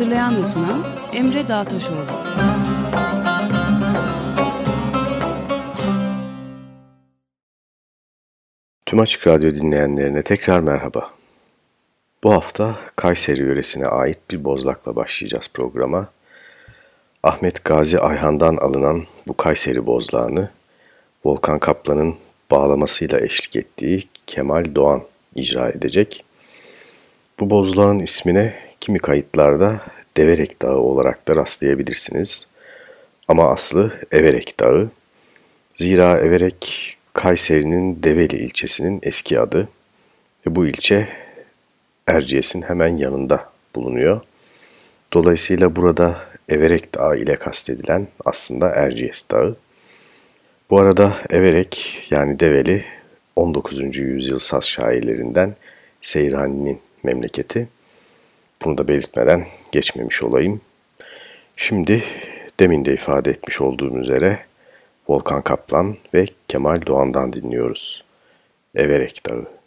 Hazırlayan ve sunan Emre Dağtaşoğlu. Tüm Açık Radyo dinleyenlerine tekrar merhaba. Bu hafta Kayseri yöresine ait bir bozlakla başlayacağız programa. Ahmet Gazi Ayhan'dan alınan bu Kayseri bozlağını Volkan Kaplan'ın bağlamasıyla eşlik ettiği Kemal Doğan icra edecek. Bu bozlağın ismine kimi kayıtlarda Deverek Dağı olarak da rastlayabilirsiniz. Ama aslı Everek Dağı. Zira Everek Kayseri'nin Develi ilçesinin eski adı ve bu ilçe Erciyes'in hemen yanında bulunuyor. Dolayısıyla burada Everek Dağı ile kastedilen aslında Erciyes Dağı. Bu arada Everek yani Develi 19. yüzyıl saz şairlerinden Seyrani'nin memleketi. Bunu da belirtmeden geçmemiş olayım. Şimdi demin de ifade etmiş olduğum üzere Volkan Kaplan ve Kemal Doğan'dan dinliyoruz. Everek Dağı.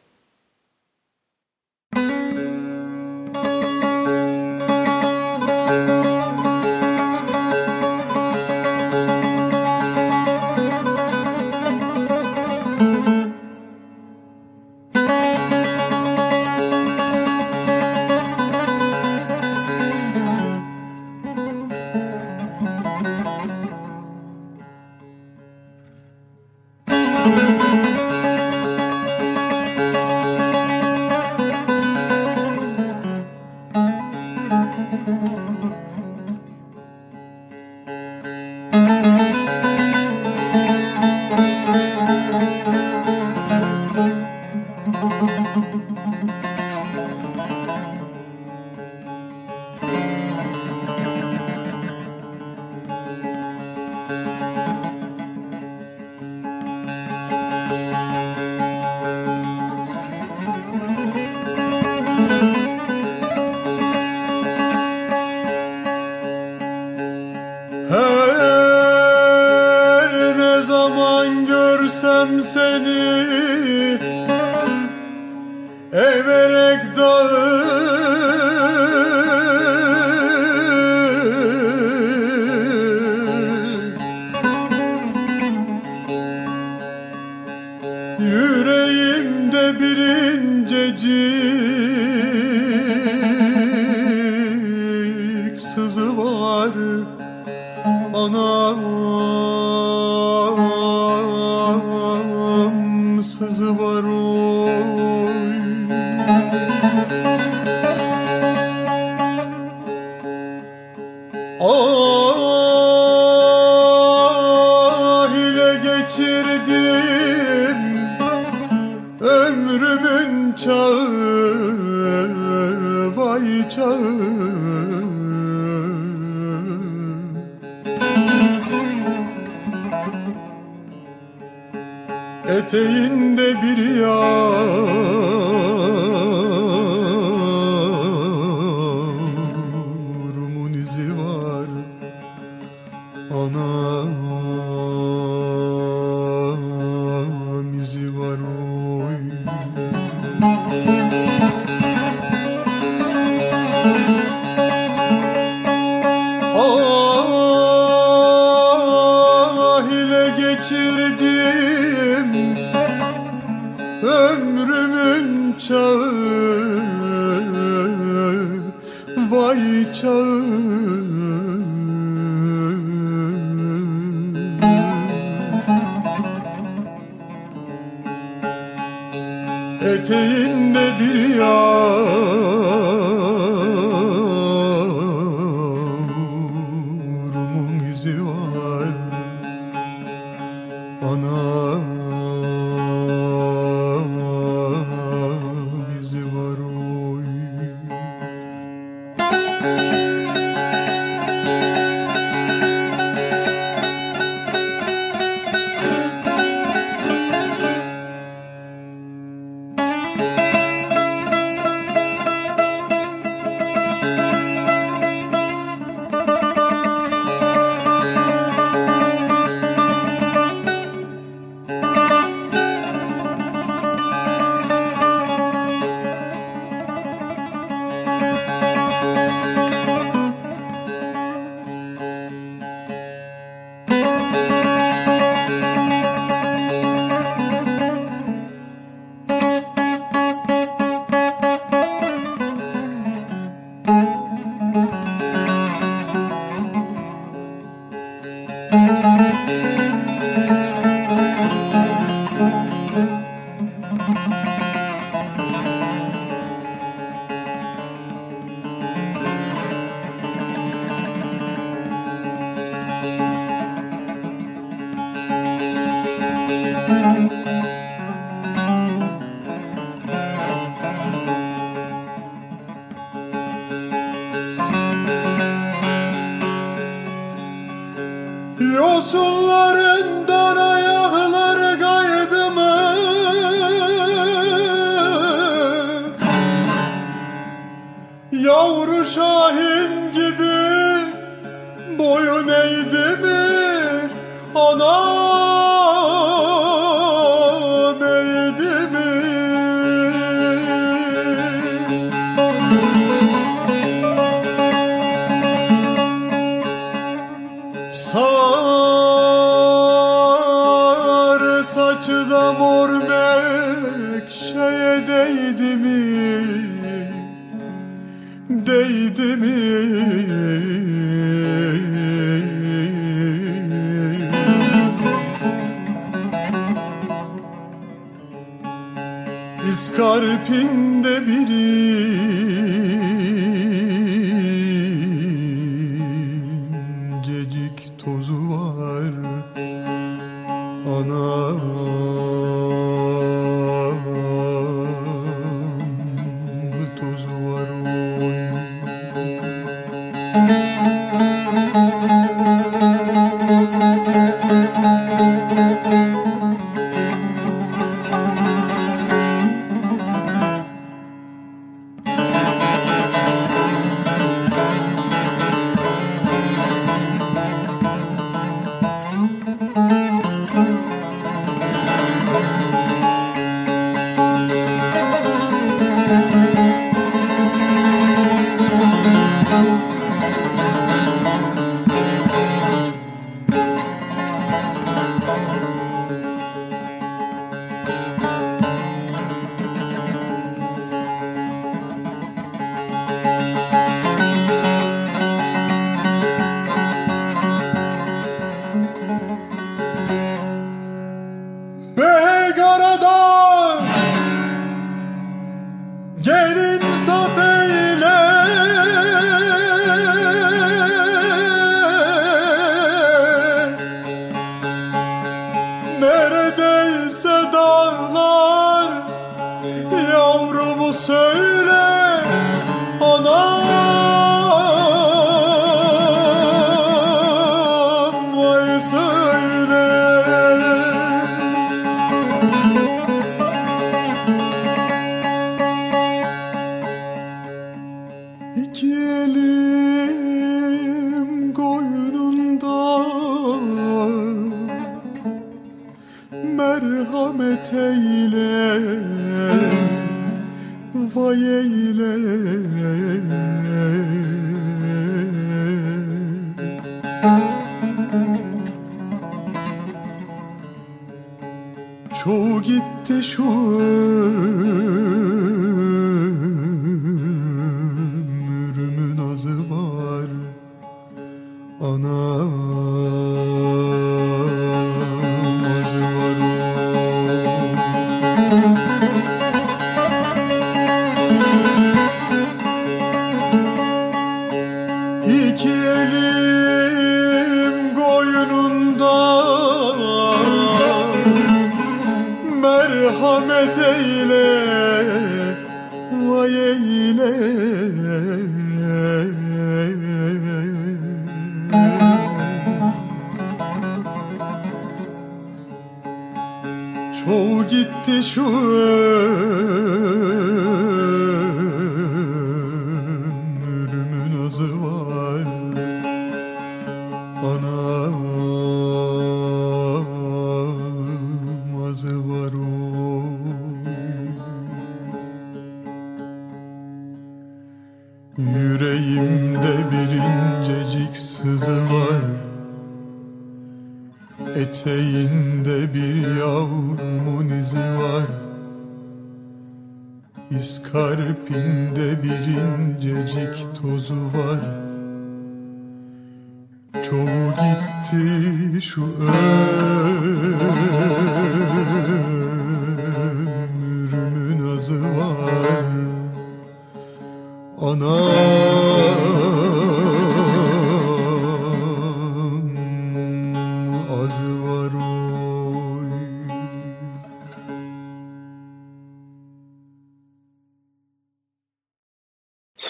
说。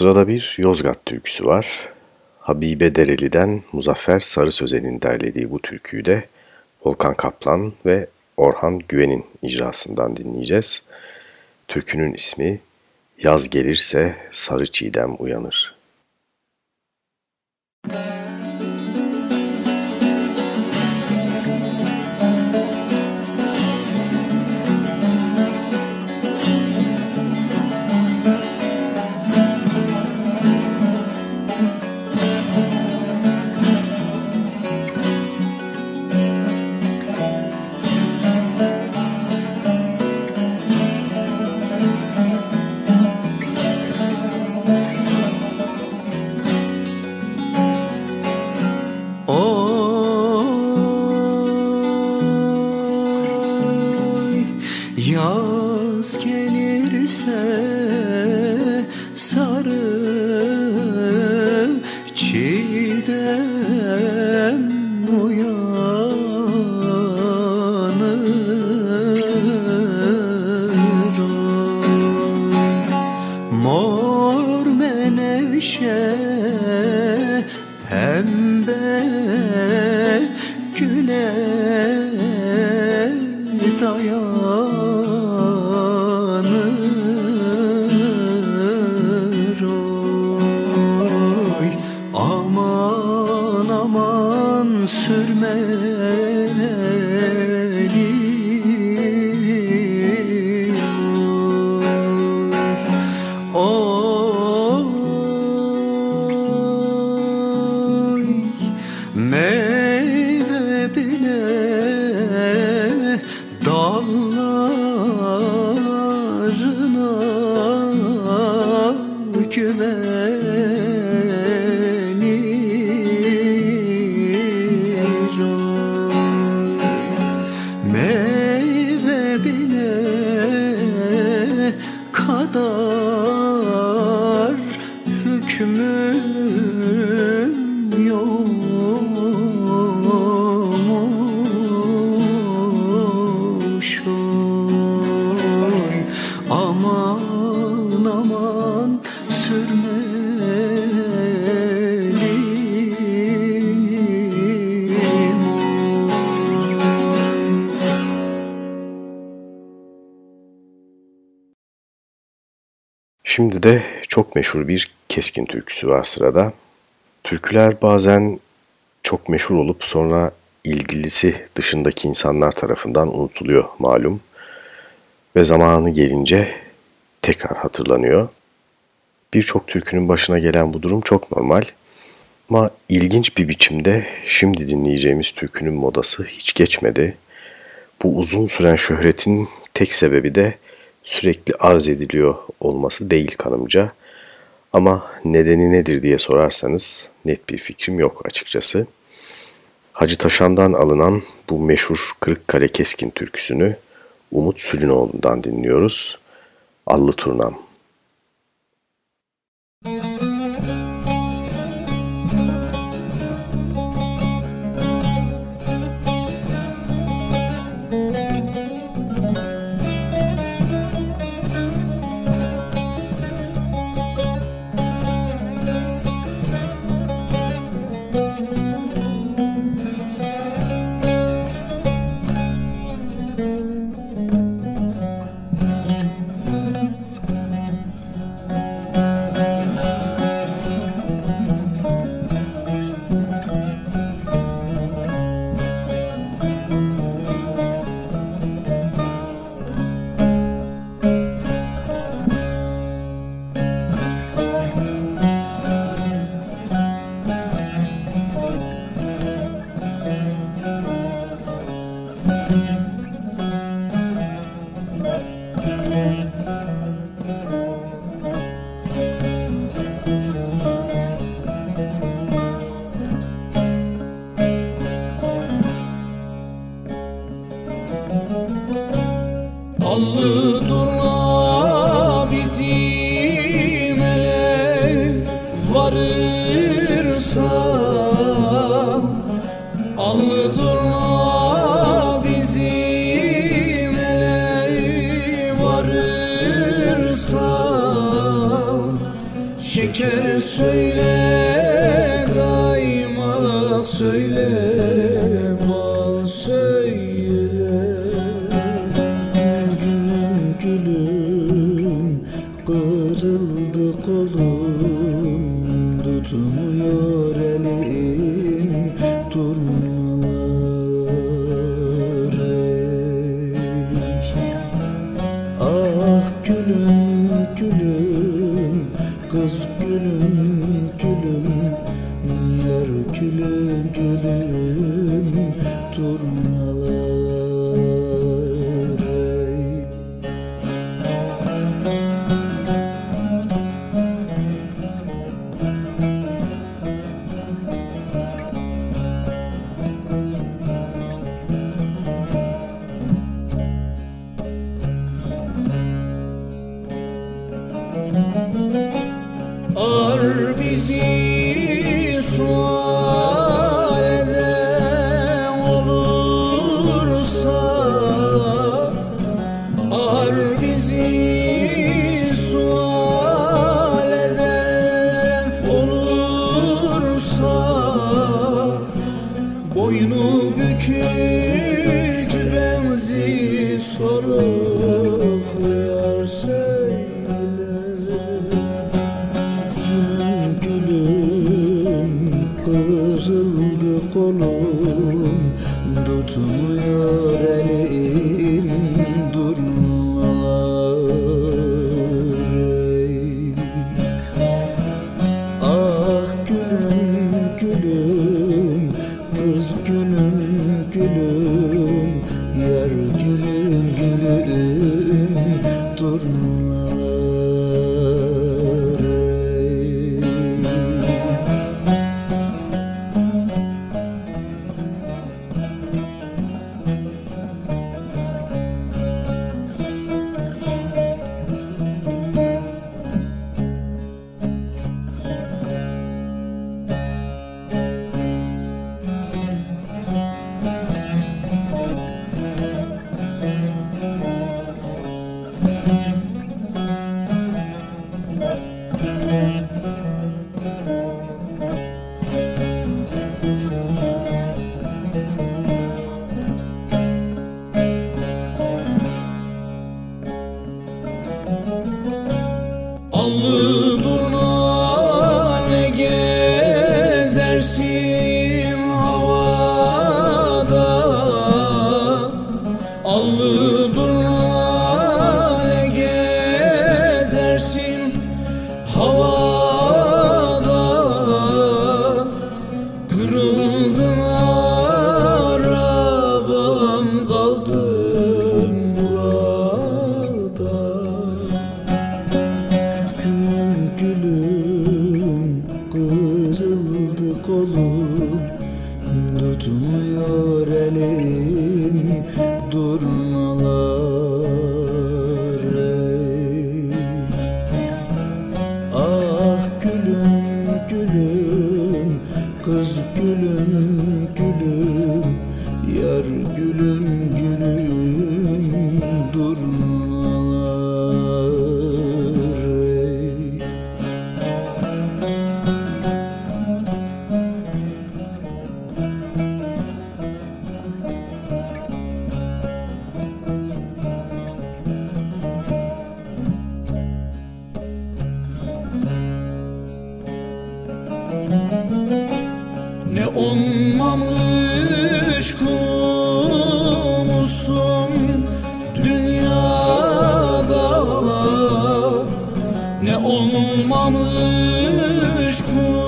Sırada bir Yozgat türküsü var. Habibe Dereli'den Muzaffer Sarı Sözen'in derlediği bu türküyü de Volkan Kaplan ve Orhan Güven'in icrasından dinleyeceğiz. Türkünün ismi Yaz gelirse sarı çiğdem uyanır. Kadar hükmüm Şimdi de çok meşhur bir keskin türküsü var sırada. Türküler bazen çok meşhur olup sonra ilgilisi dışındaki insanlar tarafından unutuluyor malum. Ve zamanı gelince tekrar hatırlanıyor. Birçok türkünün başına gelen bu durum çok normal. Ama ilginç bir biçimde şimdi dinleyeceğimiz türkünün modası hiç geçmedi. Bu uzun süren şöhretin tek sebebi de sürekli arz ediliyor olması değil kanımca. Ama nedeni nedir diye sorarsanız net bir fikrim yok açıkçası. Hacı Taşan'dan alınan bu meşhur Kırıkkale Keskin türküsünü Umut Sülünoğlu'ndan dinliyoruz. Allı Turnam. külüm külüm turnalar Kırıldı kolum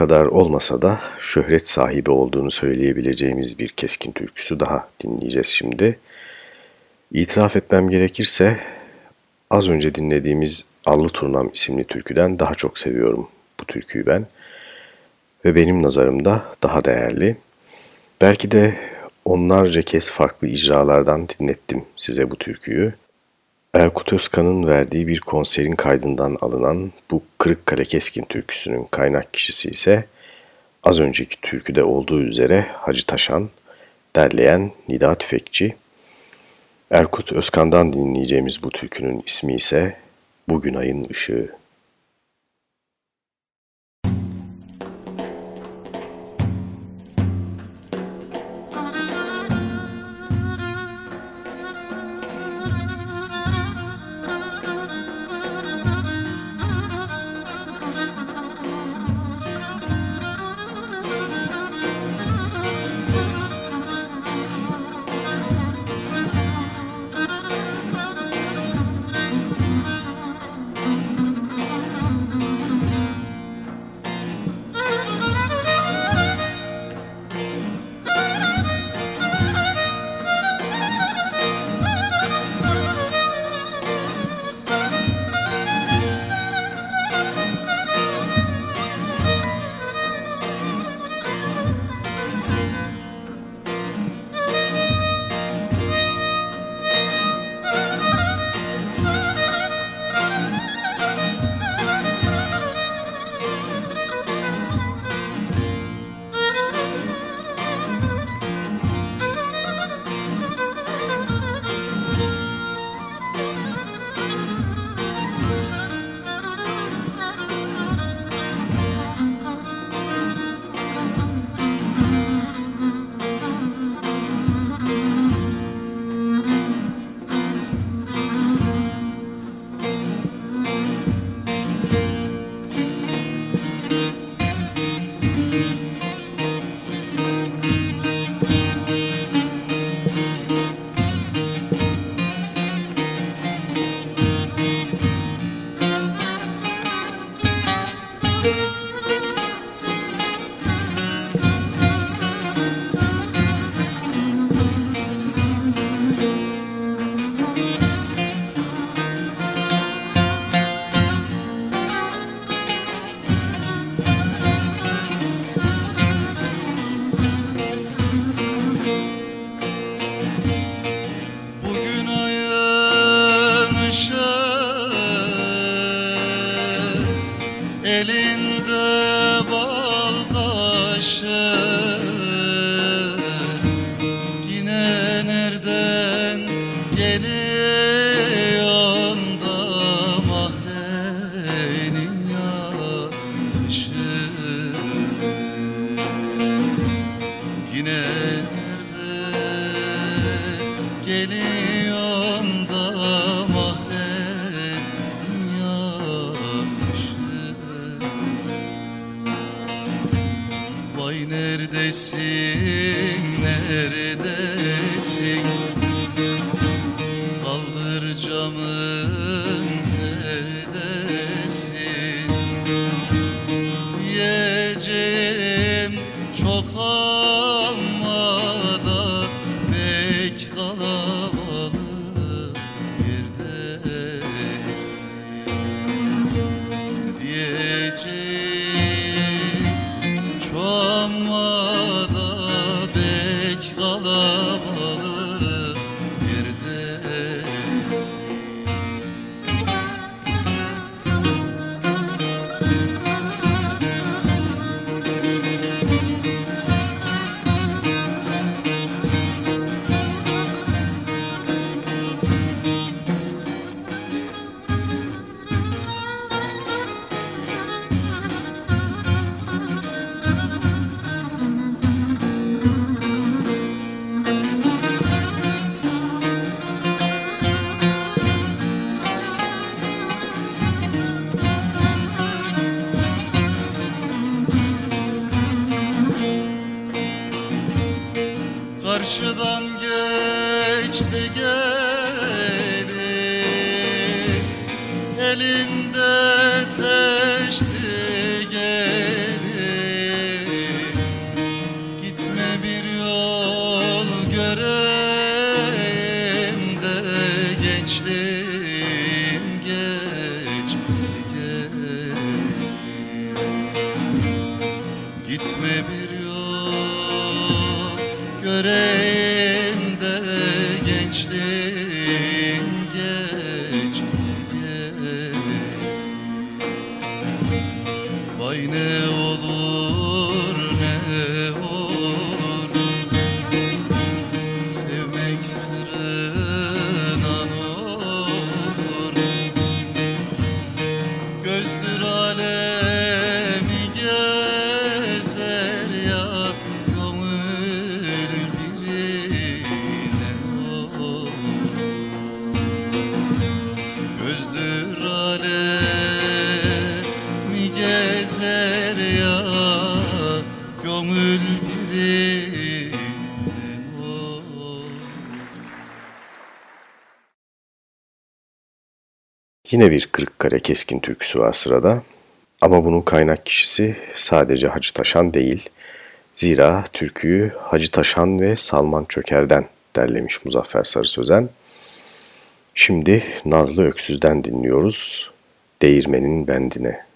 kadar olmasa da şöhret sahibi olduğunu söyleyebileceğimiz bir keskin türküsü daha dinleyeceğiz şimdi. İtiraf etmem gerekirse az önce dinlediğimiz Allı Turnam isimli türküden daha çok seviyorum bu türküyü ben. Ve benim nazarımda daha değerli. Belki de onlarca kez farklı icralardan dinlettim size bu türküyü. Erkut Özkan'ın verdiği bir konserin kaydından alınan bu Kırıkkale Keskin türküsünün kaynak kişisi ise az önceki türküde olduğu üzere Hacı Taşan, derleyen Nida Tüfekçi. Erkut Özkan'dan dinleyeceğimiz bu türkünün ismi ise Bugün Ayın Işığı. Yine bir Kırıkkale Keskin türküsü var sırada. Ama bunun kaynak kişisi sadece Hacı Taşan değil. Zira türküyü Hacı Taşan ve Salman Çöker'den derlemiş Muzaffer Sarı Sözen. Şimdi Nazlı Öksüz'den dinliyoruz. Değirmenin Bendine.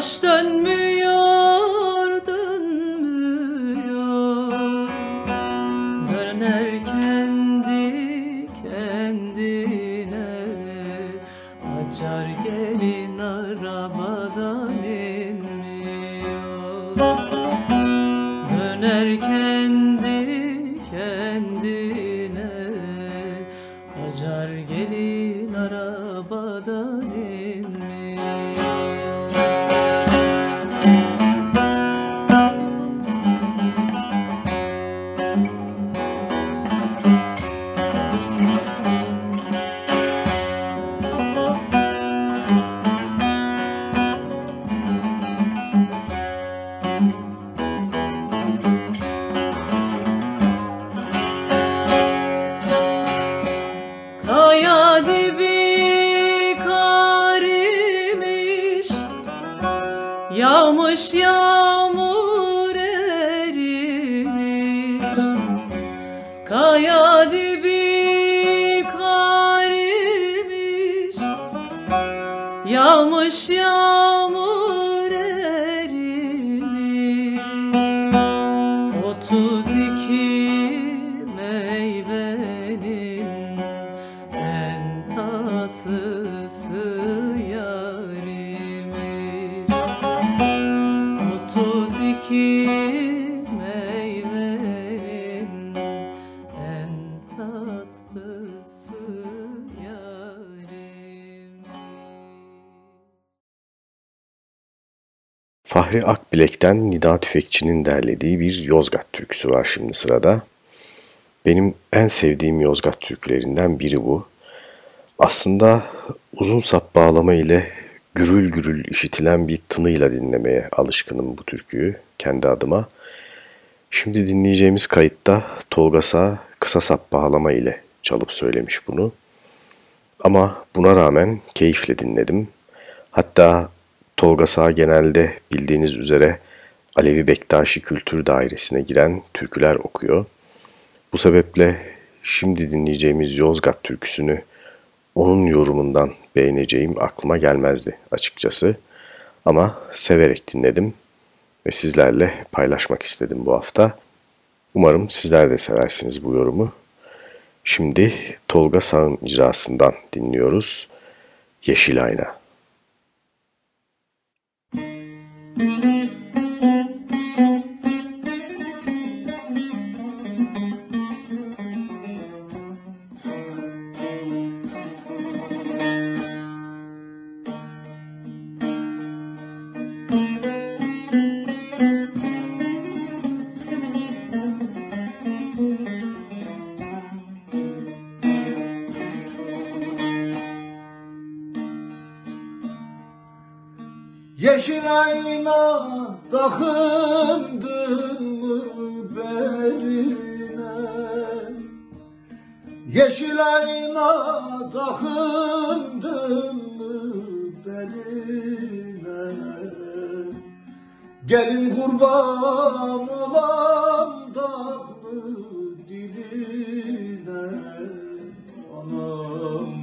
Baş dönmüyor Fahri Akbilek'ten Nida Tüfekçi'nin derlediği bir Yozgat türküsü var şimdi sırada. Benim en sevdiğim Yozgat türkülerinden biri bu. Aslında uzun sap bağlama ile gürül gürül işitilen bir tınıyla dinlemeye alışkınım bu türküyü kendi adıma. Şimdi dinleyeceğimiz kayıtta Tolga Sağ kısa sap bağlama ile çalıp söylemiş bunu. Ama buna rağmen keyifle dinledim. Hatta Tolga Sağ genelde bildiğiniz üzere Alevi Bektaşi Kültür Dairesi'ne giren türküler okuyor. Bu sebeple şimdi dinleyeceğimiz Yozgat türküsünü onun yorumundan beğeneceğim aklıma gelmezdi açıkçası. Ama severek dinledim ve sizlerle paylaşmak istedim bu hafta. Umarım sizler de seversiniz bu yorumu. Şimdi Tolga Sağ'ın icrasından dinliyoruz. Yeşil Ayna. Takındın mı beline? Yeşil ayna takındın mı beline? Gelin kurban olam tatlı diline Anam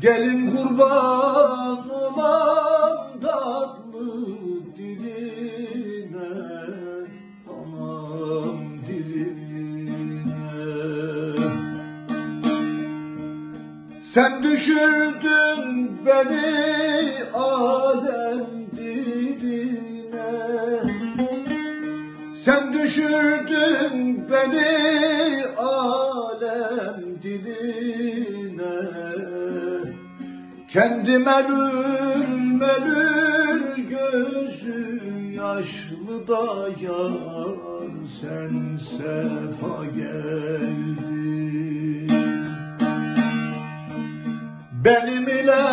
Gelin kurban olan tatlı diline Anam diline. Sen düşürdün beni alem diline. Sen düşürdün beni kendi melül melül gözü yaşlı da yar sen sefa geldin. Benim ile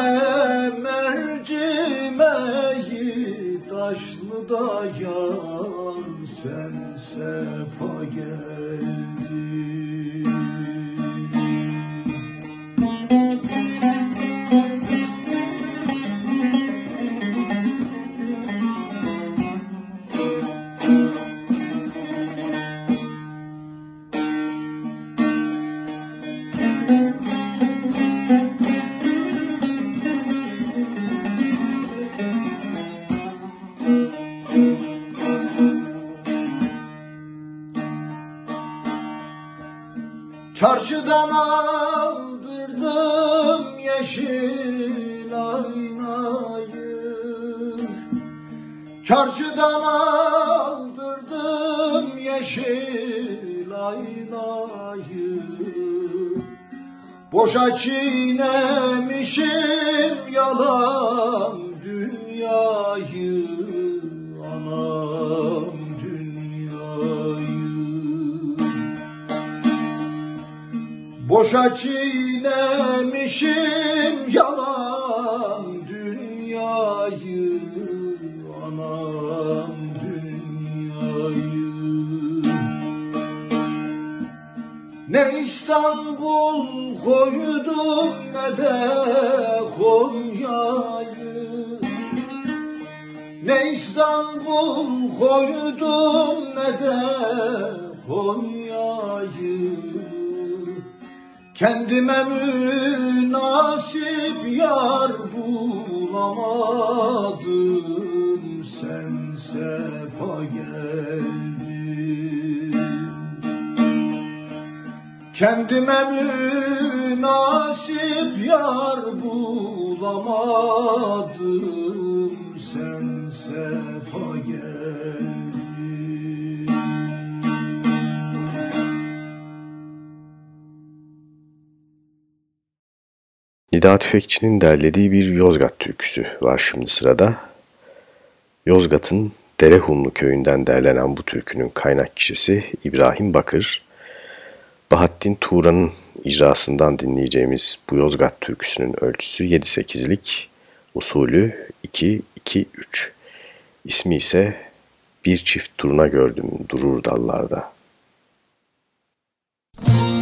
mercimeği taşlı da yar sen sefa geldin Çarşıdan aldırdım yeşil aynayı. Çarşıdan aldırdım yeşil aynayı. Boşa çiğnemişim yalan Boşa çiğnemişim yalan dünyayı Anam dünyayı. Ne İstanbul koydum ne de Konya'yı. Ne İstanbul koydum ne de Konya'yı Kendime münasip yar bulamadım. Sen sefa geldin. Kendime münasip yar bulamadım. Sen sefa geldin Nida Tüfekçi'nin derlediği bir Yozgat türküsü var şimdi sırada. Yozgat'ın Derehumlu köyünden derlenen bu türkünün kaynak kişisi İbrahim Bakır. Bahattin Tuğra'nın icrasından dinleyeceğimiz bu Yozgat türküsünün ölçüsü 7-8'lik, usulü 2-2-3. İsmi ise Bir Çift Turna Gördüm Durur Dallarda. Bir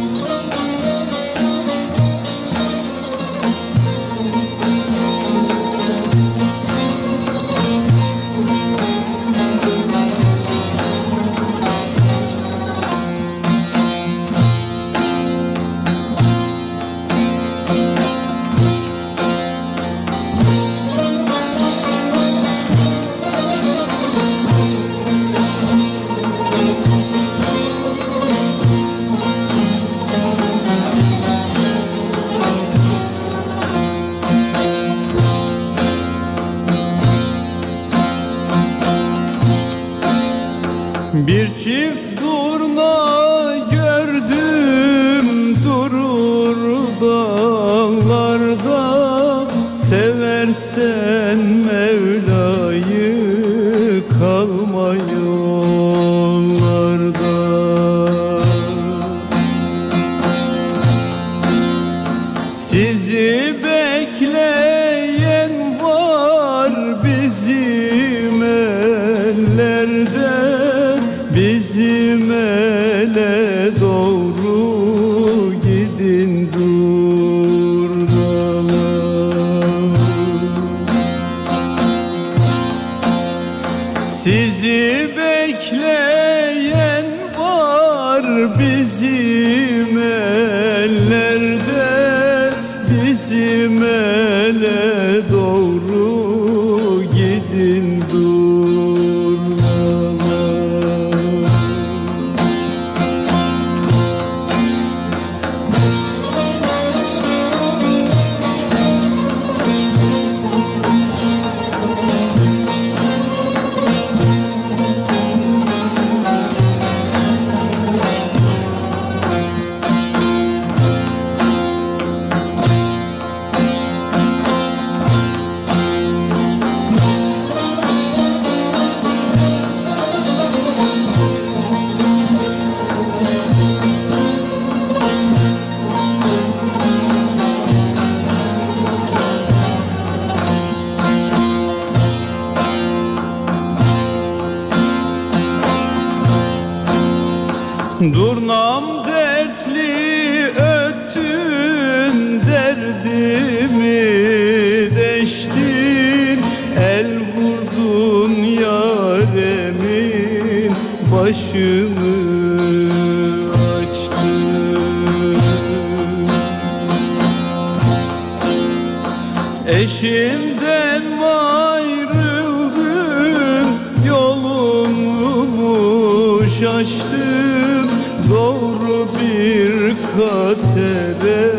Doğru bir katere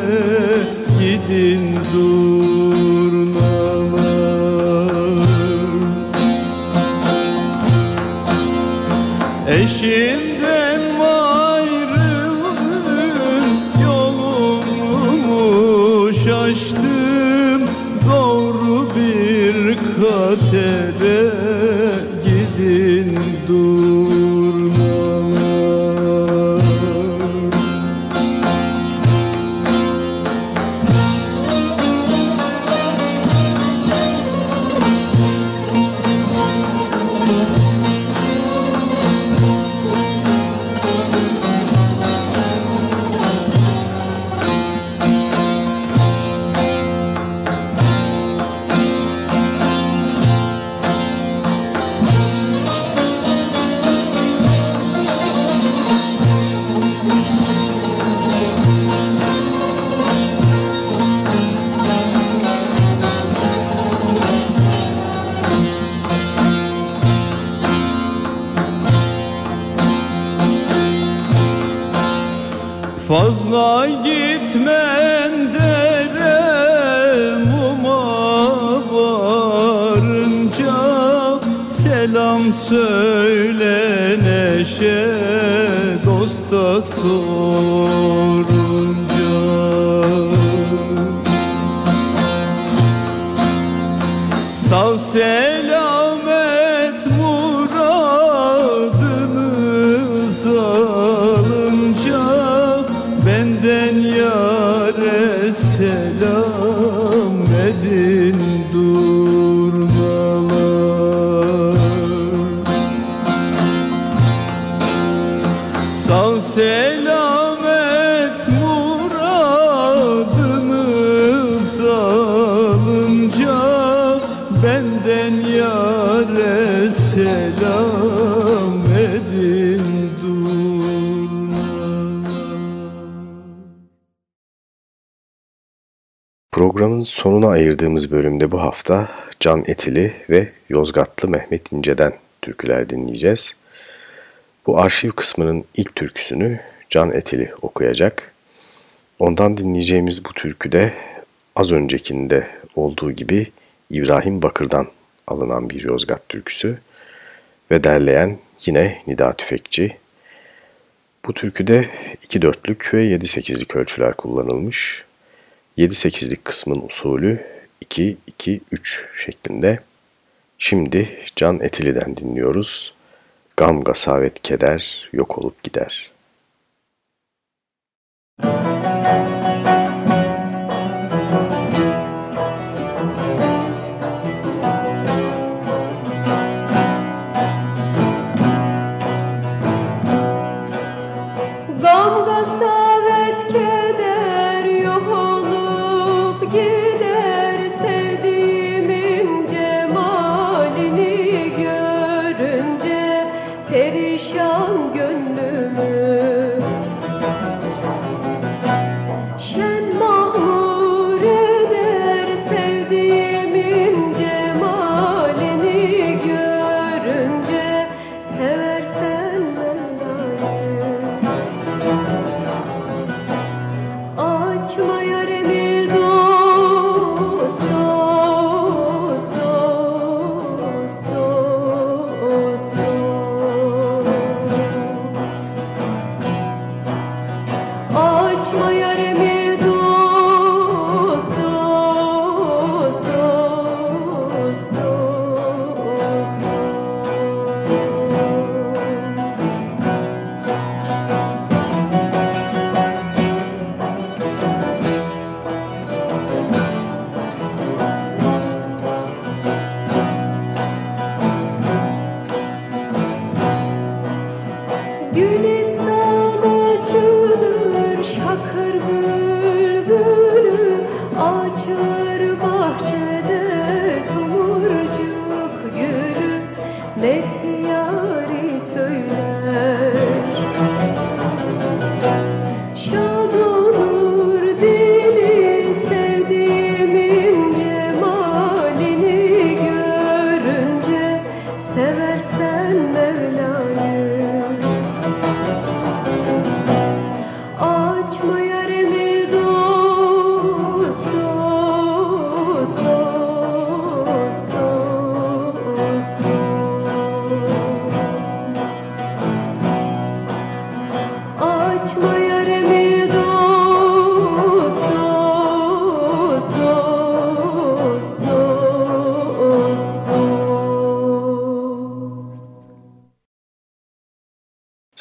Gidin durnalar sonuna ayırdığımız bölümde bu hafta Can Etili ve Yozgatlı Mehmet İnce'den türküler dinleyeceğiz. Bu arşiv kısmının ilk türküsünü Can Etili okuyacak. Ondan dinleyeceğimiz bu türküde az öncekinde olduğu gibi İbrahim Bakır'dan alınan bir Yozgat türküsü ve derleyen yine Nida Tüfekçi. Bu türküde 2 dörtlük ve 7-8'lik ölçüler kullanılmış. 7-8'lik kısmın usulü 2-2-3 şeklinde. Şimdi Can Etili'den dinliyoruz. Gam gasavet keder yok olup gider. Gam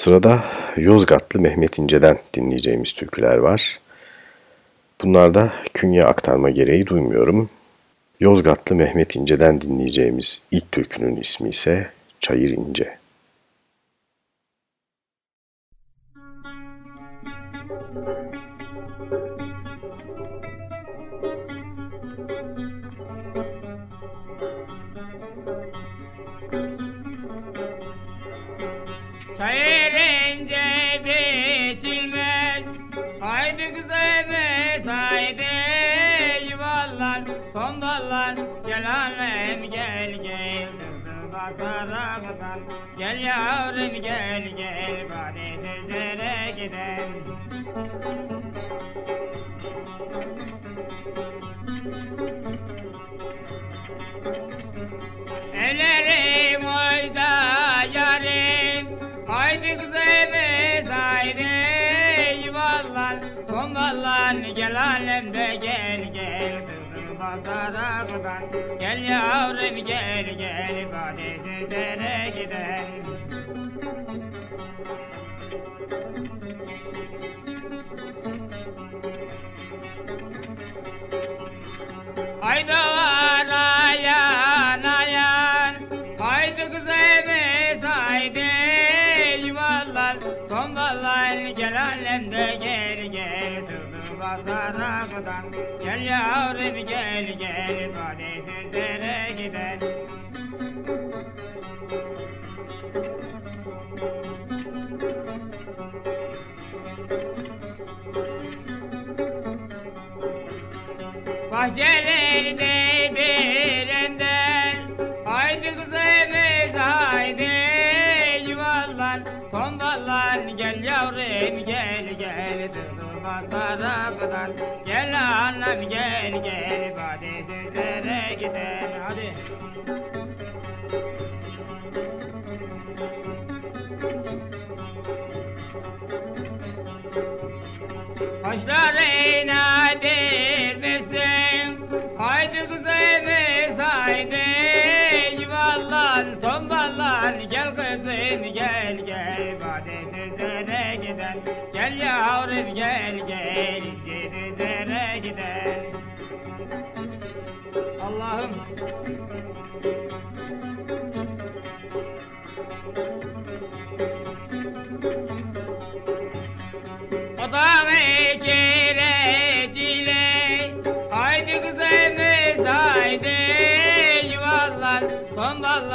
Sırada Yozgatlı Mehmet İnce'den dinleyeceğimiz türküler var. Bunlarda künye aktarma gereği duymuyorum. Yozgatlı Mehmet İnce'den dinleyeceğimiz ilk türkünün ismi ise Çayır İnce. Yavrum gel gel bari sözlere gidelim. Ellerim oyda yarim Haydi kızımız haydi yuvarlan Tomballan gel alemde gel gel Kızım basaraktan Gel yavrum gel gel Bade sizlere gidelim Tomballan gel gel gel. Tuzu basaraktan Gel yavrum gel gel Bahçelerde birenden Haydi kızımız haydi yuvarlan Tomballan gel yavrum gel gel. Durma saraktan Gel annem gel gel. Hadi düzlere gidelim hadi. Başlarına kızımız haydi Yuvarlan tomballan Gel kızım gel gel Bade sizlere giden Gel yavrum gel gel Sizlere giden Allah'ım. Odamı kirecile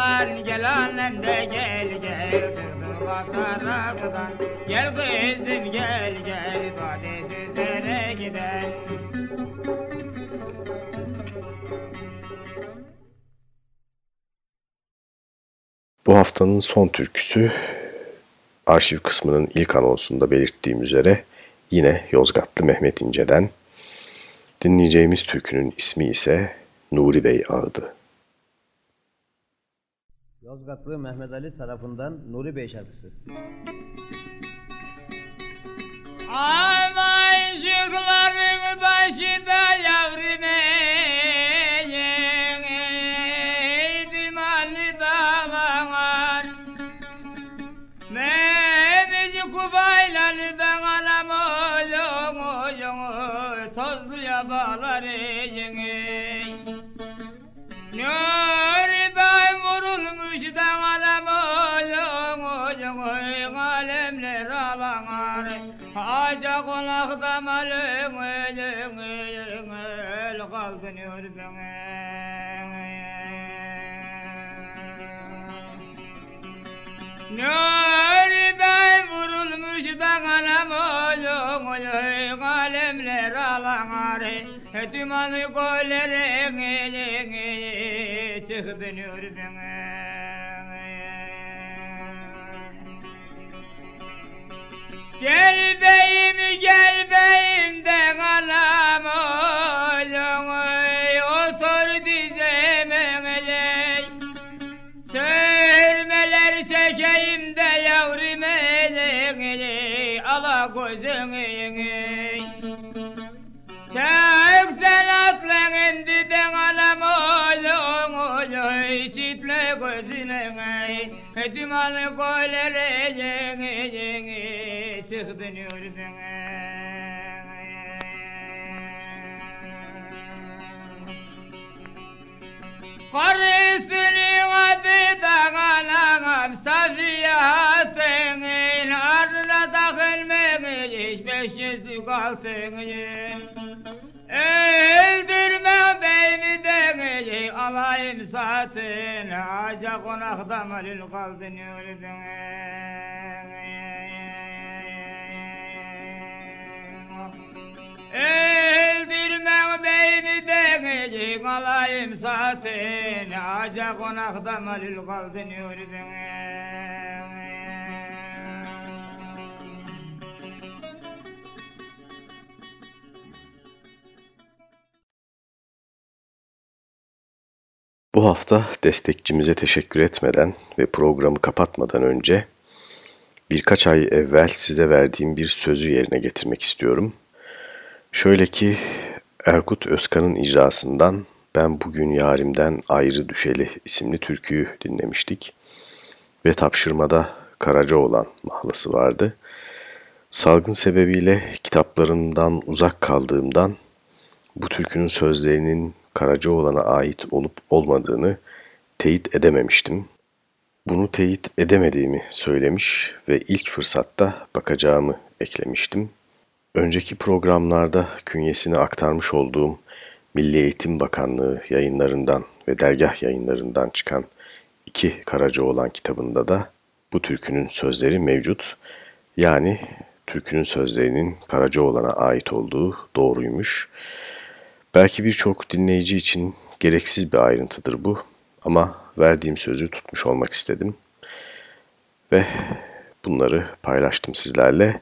Tomballan gel annem de gel gel Kızım bakaraktan Gel kızım gel gel Bade sizlere giden Bu haftanın son türküsü arşiv kısmının ilk anonsunda belirttiğim üzere yine Yozgatlı Mehmet İnce'den. Dinleyeceğimiz türkünün ismi ise Nuri Bey Ağıdı. Yozgatlı Mehmet Ali tarafından Nuri Bey şarkısı. Aman şıkların başında yavrum Haca konakta malın ölün ölün öl Kalkınıyor bana Nuri ben vurulmuş dağanam oyun oyun Alemler alanar Dümanı gollerin Çıkbınıyor bana Gel beyim gel beyim de kalam oğlum Otur dizemele Sörmeler çekeyim de yavrum elini Ala gözünü Çeksen aklın indi ben alam oğlum oğlum Çitle gözüne Dümanı gollerini Çıkbınıyor Karısını adı dağalanam Safiye hatının Ardına takılmayın Hiç beş yüzlük altının Öldürme beni de alayım satın Aca konakta malil kaldın öldün Öldürme beni de Ey kalayım saatin Aca konakta malil kaldın yürüdün Bu hafta destekçimize teşekkür etmeden ve programı kapatmadan önce birkaç ay evvel size verdiğim bir sözü yerine getirmek istiyorum. Şöyle ki Erkut Özkan'ın icrasından Ben Bugün Yarimden Ayrı Düşeli isimli türküyü dinlemiştik. Ve tapşırmada Karacaoğlan mahlası vardı. Salgın sebebiyle kitaplarından uzak kaldığımdan bu türkünün sözlerinin Karacaoğlan'a ait olup olmadığını teyit edememiştim. Bunu teyit edemediğimi söylemiş ve ilk fırsatta bakacağımı eklemiştim. Önceki programlarda künyesini aktarmış olduğum Milli Eğitim Bakanlığı yayınlarından ve dergah yayınlarından çıkan iki Karacaoğlan kitabında da bu türkünün sözleri mevcut. Yani türkünün sözlerinin Karacaoğlan'a ait olduğu doğruymuş. Belki birçok dinleyici için gereksiz bir ayrıntıdır bu ama verdiğim sözü tutmuş olmak istedim. Ve bunları paylaştım sizlerle.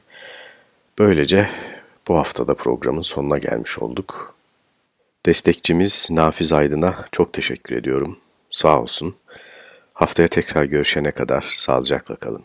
Böylece bu haftada programın sonuna gelmiş olduk. Destekçimiz Nafiz Aydın'a çok teşekkür ediyorum. Sağ olsun. Haftaya tekrar görüşene kadar sağlıcakla kalın.